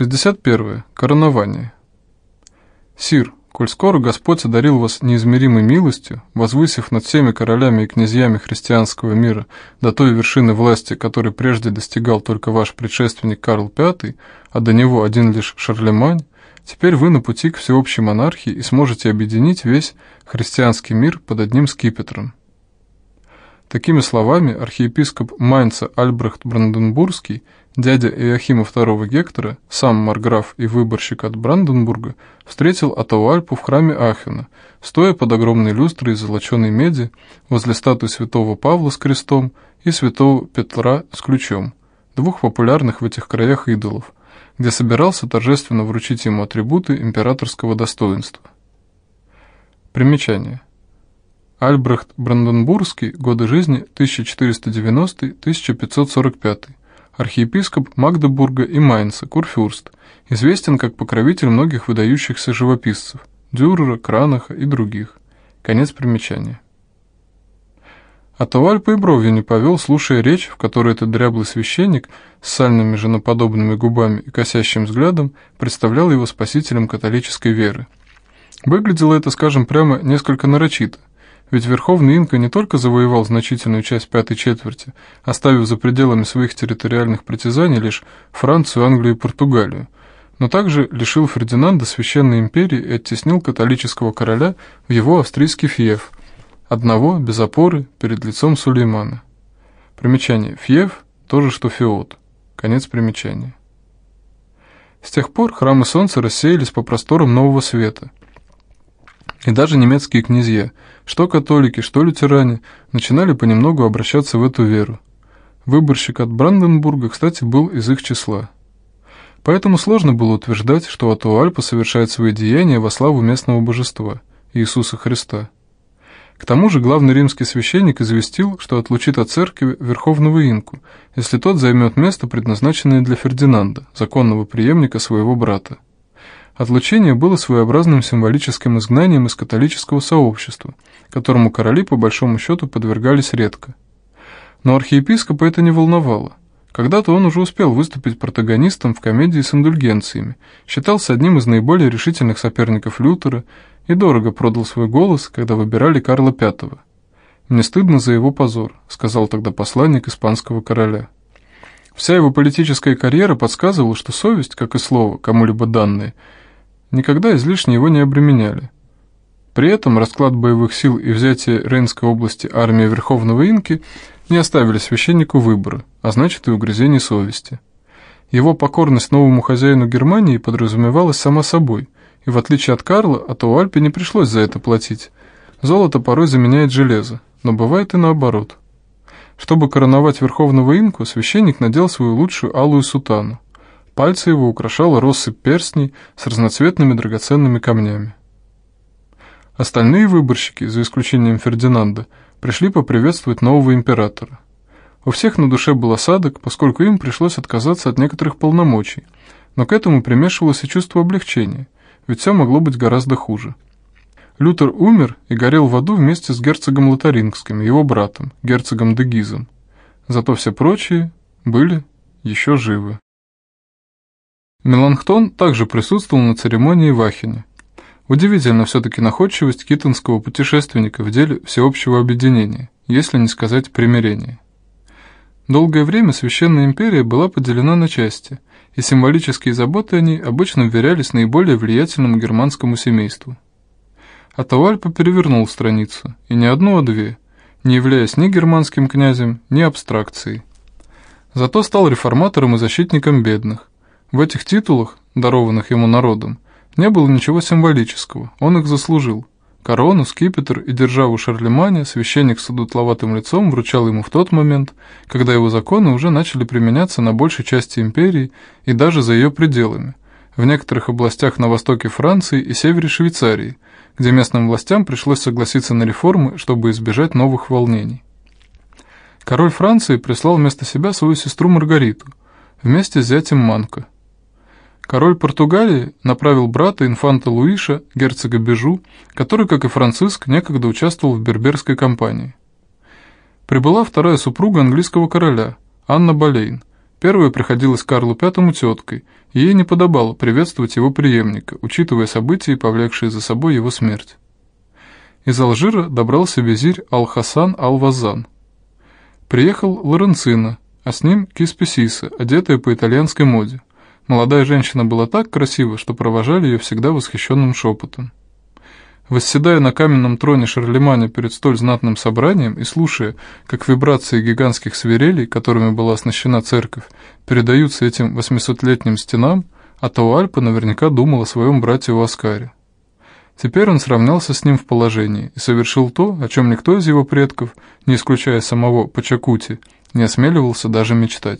61. Коронование. Сир, коль скоро Господь одарил вас неизмеримой милостью, возвысив над всеми королями и князьями христианского мира до той вершины власти, которой прежде достигал только ваш предшественник Карл V, а до него один лишь Шарлемань, теперь вы на пути к всеобщей монархии и сможете объединить весь христианский мир под одним скипетром. Такими словами архиепископ Майнца Альбрехт Бранденбургский, дядя Иохима II Гектора, сам марграф и выборщик от Бранденбурга, встретил Атауальпу в храме Ахена, стоя под огромной люстрой из золоченой меди возле статуи святого Павла с крестом и святого Петра с ключом, двух популярных в этих краях идолов, где собирался торжественно вручить ему атрибуты императорского достоинства. Примечание. Альбрехт Бранденбургский, годы жизни 1490-1545, архиепископ Магдебурга и Майнца, Курфюрст, известен как покровитель многих выдающихся живописцев, Дюрера, Кранаха и других. Конец примечания. А Тавальпа и бровью не повел, слушая речь, в которой этот дряблый священник с сальными женоподобными губами и косящим взглядом представлял его спасителем католической веры. Выглядело это, скажем прямо, несколько нарочито, ведь Верховный Инка не только завоевал значительную часть пятой четверти, оставив за пределами своих территориальных притязаний лишь Францию, Англию и Португалию, но также лишил Фердинанда Священной империи и оттеснил католического короля в его австрийский фьев, одного без опоры перед лицом Сулеймана. Примечание «фьев» – то же, что «феод». Конец примечания. С тех пор храмы солнца рассеялись по просторам Нового Света – и даже немецкие князья, что католики, что лютеране, начинали понемногу обращаться в эту веру. Выборщик от Бранденбурга, кстати, был из их числа. Поэтому сложно было утверждать, что Атуальпа совершает свои деяния во славу местного божества, Иисуса Христа. К тому же главный римский священник известил, что отлучит от церкви верховного инку, если тот займет место, предназначенное для Фердинанда, законного преемника своего брата. Отлучение было своеобразным символическим изгнанием из католического сообщества, которому короли по большому счету подвергались редко. Но архиепископа это не волновало. Когда-то он уже успел выступить протагонистом в комедии с индульгенциями, считался одним из наиболее решительных соперников Лютера и дорого продал свой голос, когда выбирали Карла V. «Мне стыдно за его позор», — сказал тогда посланник испанского короля. Вся его политическая карьера подсказывала, что совесть, как и слово, кому-либо данное — никогда излишне его не обременяли. При этом расклад боевых сил и взятие Рейнской области армии Верховного Инки не оставили священнику выбора, а значит и угрызений совести. Его покорность новому хозяину Германии подразумевалась сама собой, и в отличие от Карла, от Уальпе не пришлось за это платить. Золото порой заменяет железо, но бывает и наоборот. Чтобы короновать Верховного Инку, священник надел свою лучшую алую сутану. Пальцы его украшала россыпь перстней с разноцветными драгоценными камнями. Остальные выборщики, за исключением Фердинанда, пришли поприветствовать нового императора. У всех на душе был осадок, поскольку им пришлось отказаться от некоторых полномочий, но к этому примешивалось и чувство облегчения, ведь все могло быть гораздо хуже. Лютер умер и горел в аду вместе с герцогом Лотарингским, его братом, герцогом Дегизом. Зато все прочие были еще живы. Меланхтон также присутствовал на церемонии в Ахене. Удивительно все-таки находчивость китонского путешественника в деле всеобщего объединения, если не сказать примирения. Долгое время Священная империя была поделена на части, и символические заботы о ней обычно вверялись наиболее влиятельному германскому семейству. Атавальпа перевернул страницу, и не одну, а две, не являясь ни германским князем, ни абстракцией. Зато стал реформатором и защитником бедных, в этих титулах, дарованных ему народом, не было ничего символического, он их заслужил. Корону, скипетр и державу Шарлеманя священник с удутловатым лицом вручал ему в тот момент, когда его законы уже начали применяться на большей части империи и даже за ее пределами, в некоторых областях на востоке Франции и севере Швейцарии, где местным властям пришлось согласиться на реформы, чтобы избежать новых волнений. Король Франции прислал вместо себя свою сестру Маргариту, вместе с зятем Манко – Король Португалии направил брата инфанта Луиша, герцога Бежу, который, как и Франциск, некогда участвовал в берберской кампании. Прибыла вторая супруга английского короля, Анна Болейн, Первая приходилась Карлу Пятому теткой, ей не подобало приветствовать его преемника, учитывая события, повлекшие за собой его смерть. Из Алжира добрался визирь Ал-Хасан Ал-Вазан. Приехал Лоренцино, а с ним Киспесиса, одетая по итальянской моде. Молодая женщина была так красива, что провожали ее всегда восхищенным шепотом. Восседая на каменном троне Шарлеманя перед столь знатным собранием и слушая, как вибрации гигантских свирелей, которыми была оснащена церковь, передаются этим восьмисотлетним стенам, Атауальпа наверняка думал о своем брате Уаскаре. Теперь он сравнялся с ним в положении и совершил то, о чем никто из его предков, не исключая самого Пачакути, не осмеливался даже мечтать.